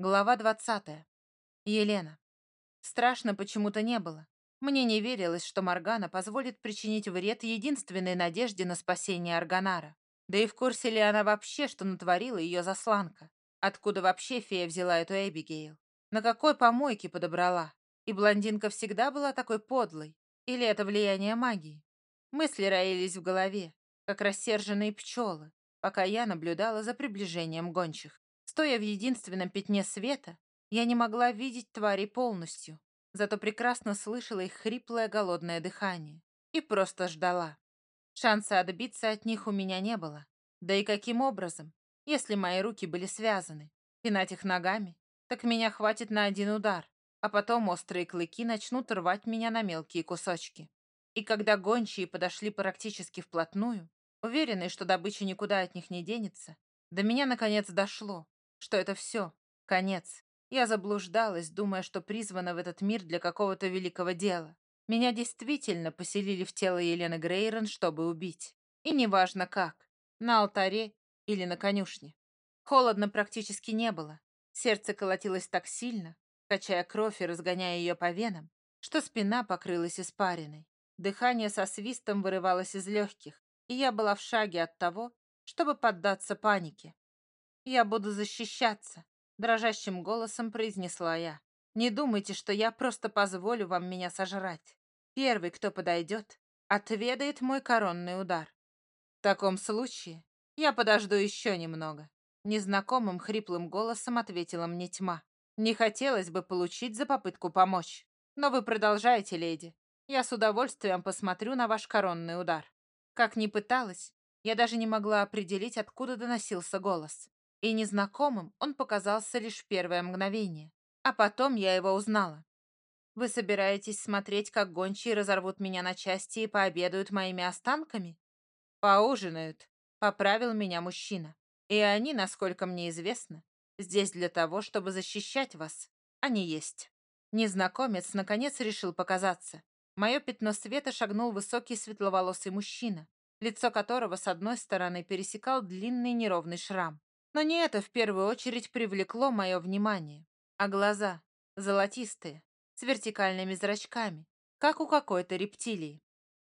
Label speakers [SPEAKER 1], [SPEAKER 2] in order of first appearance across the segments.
[SPEAKER 1] Глава 20. Елена. Страшно почему-то не было. Мне не верилось, что Моргана позволит причинить вред единственной надежде на спасение Арганара. Да и в курсе ли она вообще, что натворила ее засланка? Откуда вообще фея взяла эту Эбигейл? На какой помойке подобрала? И блондинка всегда была такой подлой? Или это влияние магии? Мысли роились в голове, как рассерженные пчелы, пока я наблюдала за приближением гончих. Стоя в единственном пятне света, я не могла видеть твари полностью, зато прекрасно слышала их хриплое голодное дыхание и просто ждала. Шанса отбиться от них у меня не было. Да и каким образом, если мои руки были связаны? Пинать их ногами? Так меня хватит на один удар, а потом острые клыки начнут рвать меня на мелкие кусочки. И когда гончие подошли практически вплотную, уверенные, что добыча никуда от них не денется, до меня наконец дошло, что это все, конец. Я заблуждалась, думая, что призвана в этот мир для какого-то великого дела. Меня действительно поселили в тело Елены Грейрон, чтобы убить. И неважно как, на алтаре или на конюшне. Холодно практически не было. Сердце колотилось так сильно, качая кровь и разгоняя ее по венам, что спина покрылась испариной. Дыхание со свистом вырывалось из легких, и я была в шаге от того, чтобы поддаться панике. «Я буду защищаться», — дрожащим голосом произнесла я. «Не думайте, что я просто позволю вам меня сожрать. Первый, кто подойдет, отведает мой коронный удар. В таком случае я подожду еще немного». Незнакомым хриплым голосом ответила мне тьма. «Не хотелось бы получить за попытку помочь. Но вы продолжаете, леди. Я с удовольствием посмотрю на ваш коронный удар». Как ни пыталась, я даже не могла определить, откуда доносился голос и незнакомым он показался лишь первое мгновение. А потом я его узнала. «Вы собираетесь смотреть, как гончие разорвут меня на части и пообедают моими останками?» «Поужинают», — поправил меня мужчина. «И они, насколько мне известно, здесь для того, чтобы защищать вас, а не есть». Незнакомец, наконец, решил показаться. Мое пятно света шагнул высокий светловолосый мужчина, лицо которого с одной стороны пересекал длинный неровный шрам. Но не это в первую очередь привлекло мое внимание, а глаза, золотистые, с вертикальными зрачками, как у какой-то рептилии.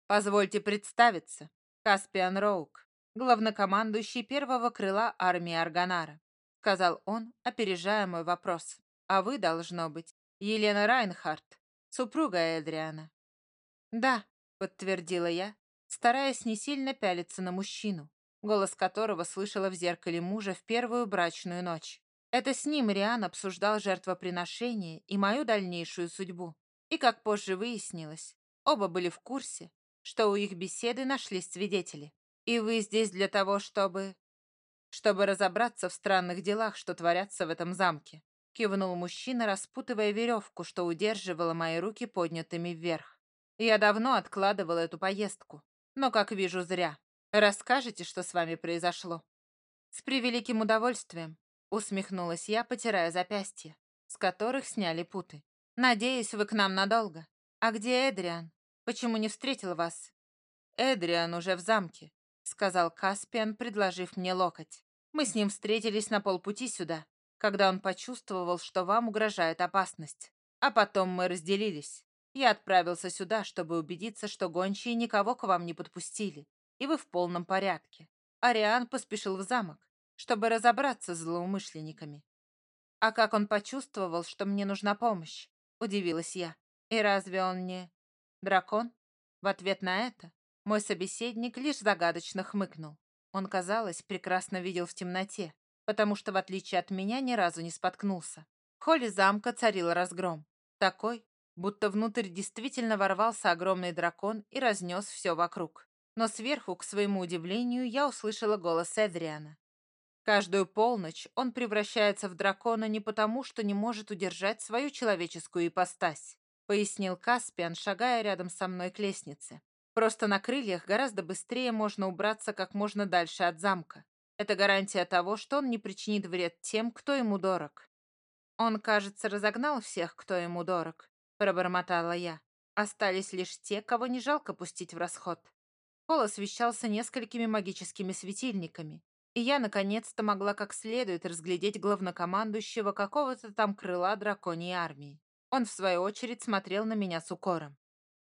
[SPEAKER 1] Позвольте представиться, Каспиан Роук, главнокомандующий первого крыла армии Арганара, сказал он, опережая мой вопрос. А вы, должно быть, Елена Райнхарт, супруга Эдриана. Да, подтвердила я, стараясь не сильно пялиться на мужчину, голос которого слышала в зеркале мужа в первую брачную ночь. Это с ним Риан обсуждал жертвоприношение и мою дальнейшую судьбу. И, как позже выяснилось, оба были в курсе, что у их беседы нашлись свидетели. И вы здесь для того, чтобы... чтобы разобраться в странных делах, что творятся в этом замке. Кивнул мужчина, распутывая веревку, что удерживала мои руки поднятыми вверх. Я давно откладывала эту поездку, но, как вижу, зря. Расскажете, что с вами произошло?» «С превеликим удовольствием», — усмехнулась я, потирая запястья, с которых сняли путы. «Надеюсь, вы к нам надолго. А где Эдриан? Почему не встретил вас?» «Эдриан уже в замке», — сказал Каспиан, предложив мне локоть. «Мы с ним встретились на полпути сюда, когда он почувствовал, что вам угрожает опасность. А потом мы разделились. Я отправился сюда, чтобы убедиться, что гончие никого к вам не подпустили и вы в полном порядке. Ариан поспешил в замок, чтобы разобраться с злоумышленниками. А как он почувствовал, что мне нужна помощь? Удивилась я. И разве он не... дракон? В ответ на это мой собеседник лишь загадочно хмыкнул. Он, казалось, прекрасно видел в темноте, потому что, в отличие от меня, ни разу не споткнулся. В холле замка царил разгром. Такой, будто внутрь действительно ворвался огромный дракон и разнес все вокруг. Но сверху, к своему удивлению, я услышала голос Эдриана. Каждую полночь он превращается в дракона не потому, что не может удержать свою человеческую ипостась, пояснил Каспиан, шагая рядом со мной к лестнице. Просто на крыльях гораздо быстрее можно убраться как можно дальше от замка. Это гарантия того, что он не причинит вред тем, кто ему дорог. Он, кажется, разогнал всех, кто ему дорог, пробормотала я. Остались лишь те, кого не жалко пустить в расход. Пол освещался несколькими магическими светильниками, и я наконец-то могла как следует разглядеть главнокомандующего какого-то там крыла драконьей армии. Он, в свою очередь, смотрел на меня с укором.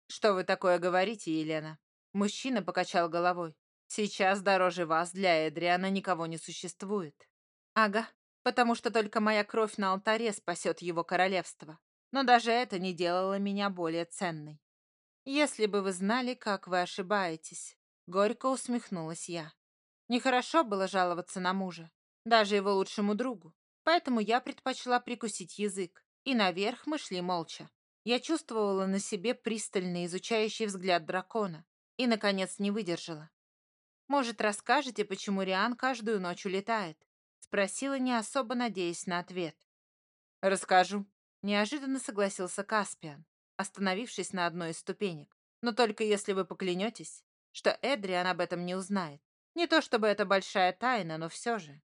[SPEAKER 1] «Что вы такое говорите, Елена?» Мужчина покачал головой. «Сейчас дороже вас для Эдриана никого не существует». «Ага, потому что только моя кровь на алтаре спасет его королевство. Но даже это не делало меня более ценной. Если бы вы знали, как вы ошибаетесь», — горько усмехнулась я. Нехорошо было жаловаться на мужа, даже его лучшему другу, поэтому я предпочла прикусить язык, и наверх мы шли молча. Я чувствовала на себе пристальный изучающий взгляд дракона и, наконец, не выдержала. «Может, расскажете, почему Риан каждую ночь улетает?» Спросила, не особо надеясь на ответ. «Расскажу», — неожиданно согласился Каспиан, остановившись на одной из ступенек. «Но только если вы поклянетесь, что Эдриан об этом не узнает. Не то чтобы это большая тайна, но все же.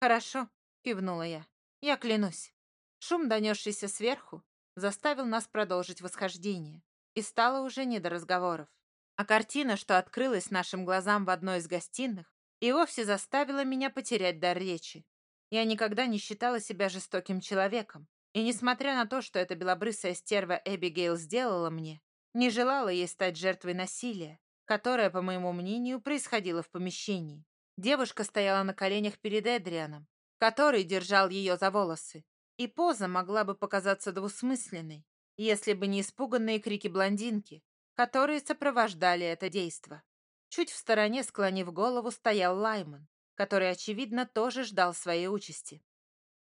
[SPEAKER 1] Хорошо, кивнула я. Я клянусь. Шум, донесшийся сверху, заставил нас продолжить восхождение, и стало уже не до разговоров. А картина, что открылась нашим глазам в одной из гостиных, и вовсе заставила меня потерять дар речи. Я никогда не считала себя жестоким человеком, и несмотря на то, что эта белобрысая стерва Эбигейл сделала мне, не желала ей стать жертвой насилия, которое, по моему мнению, происходило в помещении. Девушка стояла на коленях перед Эдрианом, который держал ее за волосы, и поза могла бы показаться двусмысленной, если бы не испуганные крики блондинки, которые сопровождали это действо. Чуть в стороне, склонив голову, стоял Лайман, который, очевидно, тоже ждал своей участи.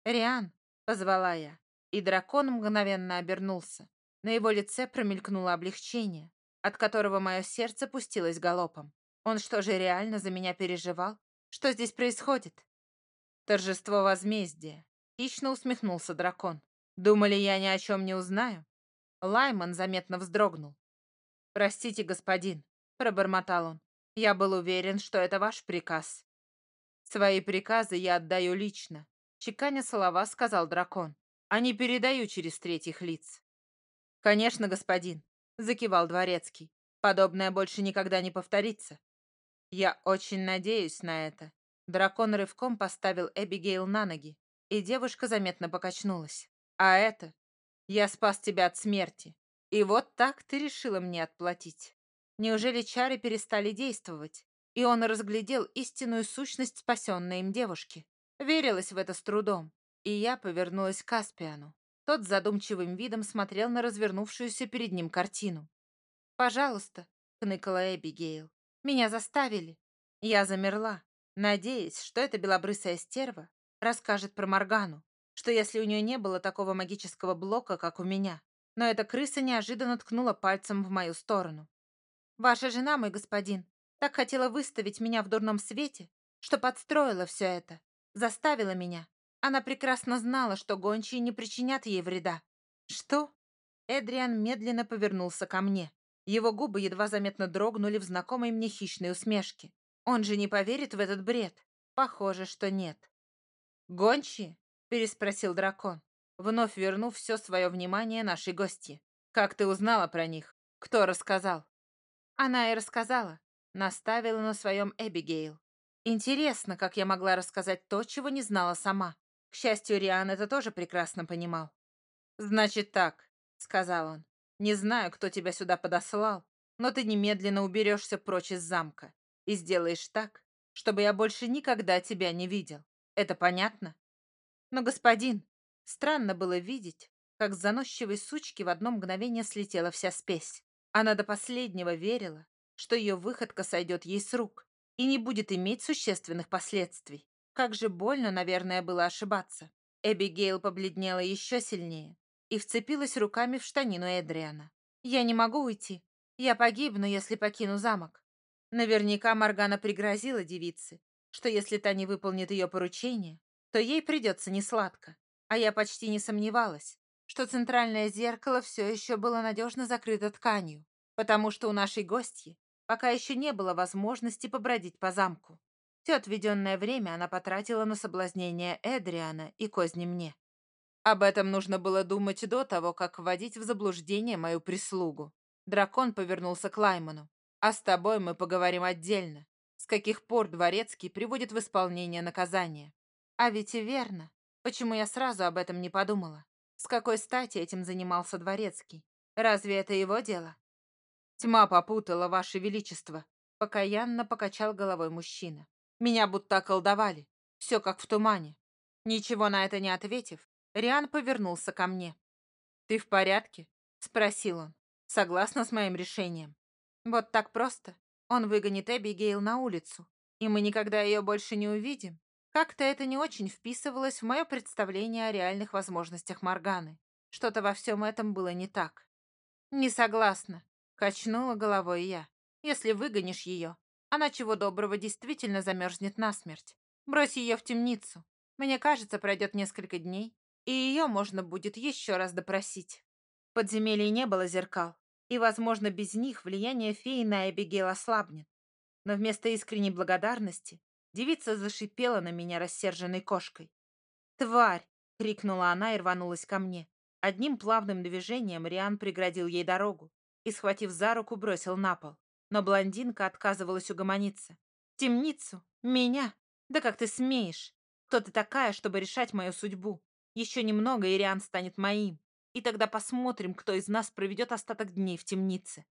[SPEAKER 1] «Риан», — позвала я, и дракон мгновенно обернулся. На его лице промелькнуло облегчение, от которого мое сердце пустилось галопом. Он что же реально за меня переживал? Что здесь происходит? Торжество возмездия. Хищно усмехнулся дракон. Думали, я ни о чем не узнаю? Лайман заметно вздрогнул. «Простите, господин», — пробормотал он. «Я был уверен, что это ваш приказ». «Свои приказы я отдаю лично», — чеканя слова сказал дракон, «а не передаю через третьих лиц». «Конечно, господин», закивал дворецкий. Подобное больше никогда не повторится. Я очень надеюсь на это. Дракон рывком поставил Эбигейл на ноги, и девушка заметно покачнулась. А это... Я спас тебя от смерти. И вот так ты решила мне отплатить. Неужели чары перестали действовать, и он разглядел истинную сущность спасенной им девушки? Верилась в это с трудом, и я повернулась к Каспиану. Тот задумчивым видом смотрел на развернувшуюся перед ним картину. «Пожалуйста», — кныкала Эбигейл, — «меня заставили». Я замерла, надеясь, что эта белобрысая стерва расскажет про Моргану, что если у нее не было такого магического блока, как у меня, но эта крыса неожиданно ткнула пальцем в мою сторону. «Ваша жена, мой господин, так хотела выставить меня в дурном свете, что подстроила все это, заставила меня, она прекрасно знала, что гончие не причинят ей вреда. «Что?» Эдриан медленно повернулся ко мне. Его губы едва заметно дрогнули в знакомой мне хищной усмешке. Он же не поверит в этот бред? Похоже, что нет. «Гончие?» — переспросил дракон, вновь вернув все свое внимание нашей гости. «Как ты узнала про них? Кто рассказал?» Она и рассказала. Наставила на своем Эбигейл. Интересно, как я могла рассказать то, чего не знала сама. К счастью, Риан это тоже прекрасно понимал. «Значит так», — сказал он. «Не знаю, кто тебя сюда подослал, но ты немедленно уберешься прочь из замка и сделаешь так, чтобы я больше никогда тебя не видел. Это понятно?» Но, господин, странно было видеть, как с заносчивой сучки в одно мгновение слетела вся спесь. Она до последнего верила, что ее выходка сойдет ей с рук и не будет иметь существенных последствий. Как же больно, наверное, было ошибаться. Эбигейл побледнела еще сильнее и вцепилась руками в штанину Эдриана. «Я не могу уйти. Я погибну, если покину замок». Наверняка Моргана пригрозила девице, что если та не выполнит ее поручение, то ей придется несладко. А я почти не сомневалась, что центральное зеркало все еще было надежно закрыто тканью, потому что у нашей гостьи пока еще не было возможности побродить по замку. Все отведенное время она потратила на соблазнение Эдриана и козни мне. Об этом нужно было думать до того, как вводить в заблуждение мою прислугу. Дракон повернулся к Лайману. «А с тобой мы поговорим отдельно», — каких пор дворецкий приводит в исполнение наказание. А ведь и верно. Почему я сразу об этом не подумала? С какой стати этим занимался дворецкий? Разве это его дело? Тьма попутала, Ваше Величество. Покаянно покачал головой мужчина. Меня будто околдовали. Все как в тумане. Ничего на это не ответив, Риан повернулся ко мне. «Ты в порядке?» — спросил он. «Согласна с моим решением?» «Вот так просто. Он выгонит Эбигейл на улицу, и мы никогда ее больше не увидим. Как-то это не очень вписывалось в мое представление о реальных возможностях Морганы. Что-то во всем этом было не так. «Не согласна», — качнула головой я. «Если выгонишь ее, она чего доброго действительно замерзнет насмерть. Брось ее в темницу. Мне кажется, пройдет несколько дней, и ее можно будет еще раз допросить». В подземелье не было зеркал, и, возможно, без них влияние феи на Эбигейл ослабнет. Но вместо искренней благодарности девица зашипела на меня рассерженной кошкой. «Тварь!» — крикнула она и рванулась ко мне. Одним плавным движением Риан преградил ей дорогу и, схватив за руку, бросил на пол. Но блондинка отказывалась угомониться. «Темницу? Меня? Да как ты смеешь? Кто ты такая, чтобы решать мою судьбу? Еще немного, и Риан станет моим. И тогда посмотрим, кто из нас проведет остаток дней в темнице.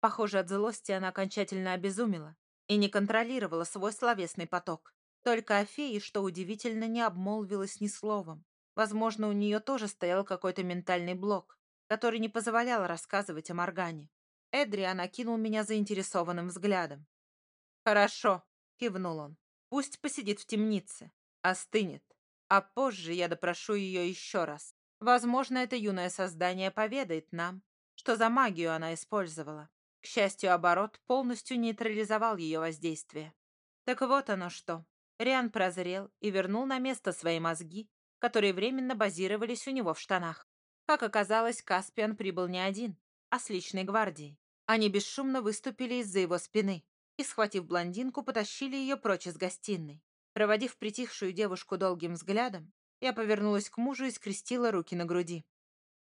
[SPEAKER 1] Похоже, от злости она окончательно обезумела и не контролировала свой словесный поток. Только о фее, что удивительно, не обмолвилась ни словом. Возможно, у нее тоже стоял какой-то ментальный блок, который не позволял рассказывать о Моргане. Эдриан окинул меня заинтересованным взглядом. «Хорошо», — кивнул он. «Пусть посидит в темнице, остынет, а позже я допрошу ее еще раз. Возможно, это юное создание поведает нам, что за магию она использовала. К счастью, оборот полностью нейтрализовал ее воздействие. Так вот оно что. Риан прозрел и вернул на место свои мозги, которые временно базировались у него в штанах. Как оказалось, Каспиан прибыл не один, а с личной гвардией. Они бесшумно выступили из-за его спины и, схватив блондинку, потащили ее прочь из гостиной. Проводив притихшую девушку долгим взглядом, я повернулась к мужу и скрестила руки на груди.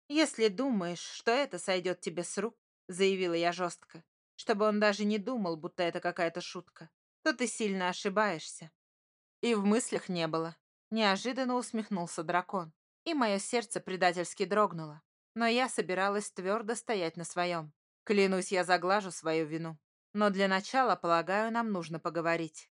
[SPEAKER 1] «Если думаешь, что это сойдет тебе с рук», — заявила я жестко, чтобы он даже не думал, будто это какая-то шутка, то ты сильно ошибаешься. И в мыслях не было. Неожиданно усмехнулся дракон, и мое сердце предательски дрогнуло. Но я собиралась твердо стоять на своем. Клянусь, я заглажу свою вину. Но для начала, полагаю, нам нужно поговорить.